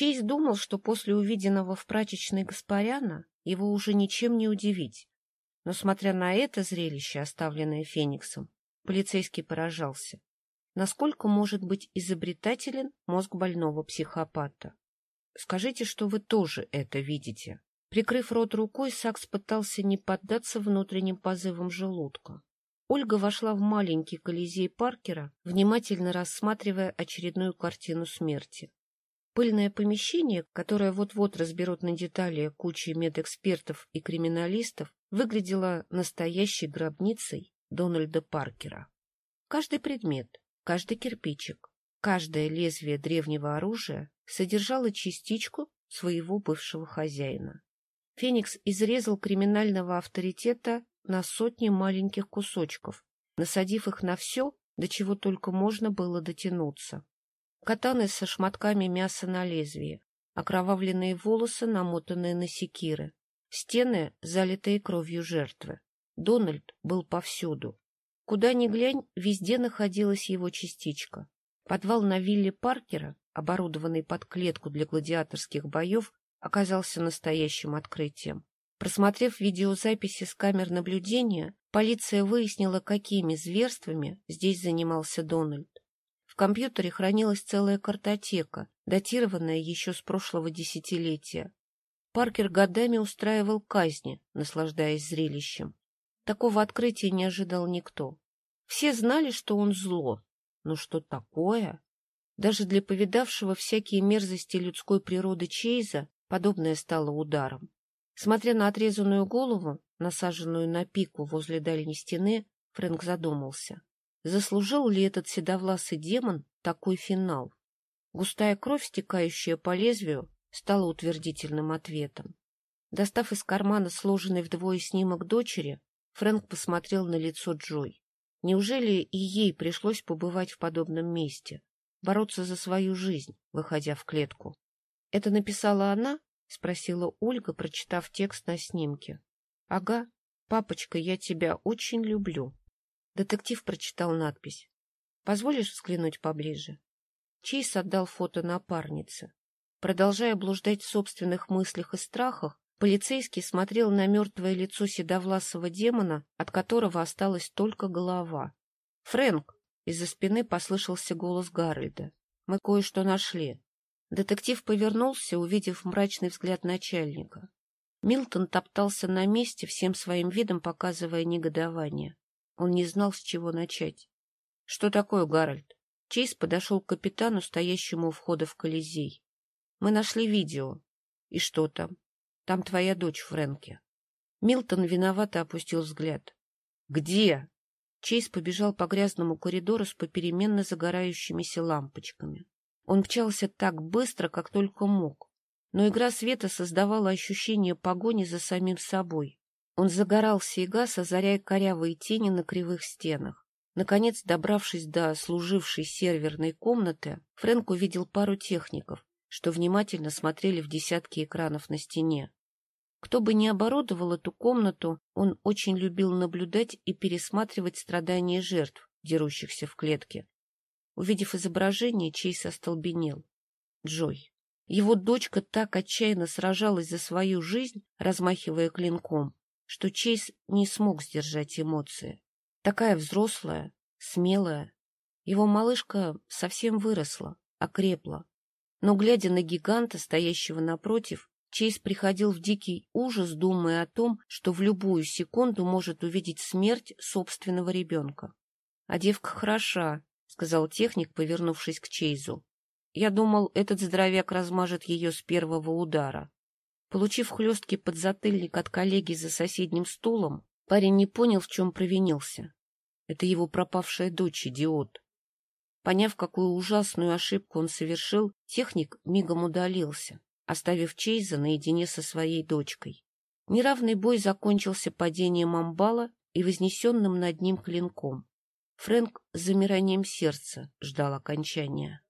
Чейз думал, что после увиденного в прачечной Гаспаряна его уже ничем не удивить. Но, смотря на это зрелище, оставленное Фениксом, полицейский поражался. Насколько может быть изобретателен мозг больного психопата? Скажите, что вы тоже это видите. Прикрыв рот рукой, Сакс пытался не поддаться внутренним позывам желудка. Ольга вошла в маленький колизей Паркера, внимательно рассматривая очередную картину смерти. Пыльное помещение, которое вот-вот разберут на детали кучей медэкспертов и криминалистов, выглядело настоящей гробницей Дональда Паркера. Каждый предмет, каждый кирпичик, каждое лезвие древнего оружия содержало частичку своего бывшего хозяина. Феникс изрезал криминального авторитета на сотни маленьких кусочков, насадив их на все, до чего только можно было дотянуться. Катаны со шматками мяса на лезвии, окровавленные волосы, намотанные на секиры, стены, залитые кровью жертвы. Дональд был повсюду. Куда ни глянь, везде находилась его частичка. Подвал на вилле Паркера, оборудованный под клетку для гладиаторских боев, оказался настоящим открытием. Просмотрев видеозаписи с камер наблюдения, полиция выяснила, какими зверствами здесь занимался Дональд. Компьютере хранилась целая картотека, датированная еще с прошлого десятилетия. Паркер годами устраивал казни, наслаждаясь зрелищем. Такого открытия не ожидал никто. Все знали, что он зло. Но что такое? Даже для повидавшего всякие мерзости людской природы Чейза подобное стало ударом. Смотря на отрезанную голову, насаженную на пику возле дальней стены, Фрэнк задумался. Заслужил ли этот седовласый демон такой финал? Густая кровь, стекающая по лезвию, стала утвердительным ответом. Достав из кармана сложенный вдвое снимок дочери, Фрэнк посмотрел на лицо Джой. Неужели и ей пришлось побывать в подобном месте, бороться за свою жизнь, выходя в клетку? Это написала она — спросила Ольга, прочитав текст на снимке. — Ага, папочка, я тебя очень люблю. Детектив прочитал надпись. — Позволишь взглянуть поближе? Чейз отдал фото напарнице. Продолжая блуждать в собственных мыслях и страхах, полицейский смотрел на мертвое лицо седовласого демона, от которого осталась только голова. — Фрэнк! — из-за спины послышался голос Гарольда. — Мы кое-что нашли. Детектив повернулся, увидев мрачный взгляд начальника. Милтон топтался на месте, всем своим видом показывая негодование. Он не знал, с чего начать. — Что такое, Гарольд? Чейз подошел к капитану, стоящему у входа в Колизей. — Мы нашли видео. — И что там? — Там твоя дочь, Фрэнки. Милтон виновато опустил взгляд. — Где? Чейз побежал по грязному коридору с попеременно загорающимися лампочками. Он мчался так быстро, как только мог, но игра света создавала ощущение погони за самим собой. Он загорался и гас, озаряя корявые тени на кривых стенах. Наконец, добравшись до служившей серверной комнаты, Фрэнк увидел пару техников, что внимательно смотрели в десятки экранов на стене. Кто бы ни оборудовал эту комнату, он очень любил наблюдать и пересматривать страдания жертв, дерущихся в клетке, Увидев изображение, Чейз остолбенел. Джой. Его дочка так отчаянно сражалась за свою жизнь, размахивая клинком, что Чейз не смог сдержать эмоции. Такая взрослая, смелая. Его малышка совсем выросла, окрепла. Но, глядя на гиганта, стоящего напротив, Чейз приходил в дикий ужас, думая о том, что в любую секунду может увидеть смерть собственного ребенка. А девка хороша, — сказал техник, повернувшись к Чейзу. Я думал, этот здоровяк размажет ее с первого удара. Получив хлесткий подзатыльник от коллеги за соседним стулом, парень не понял, в чем провинился. Это его пропавшая дочь, идиот. Поняв, какую ужасную ошибку он совершил, техник мигом удалился, оставив Чейза наедине со своей дочкой. Неравный бой закончился падением амбала и вознесенным над ним клинком. Фрэнк с замиранием сердца ждал окончания.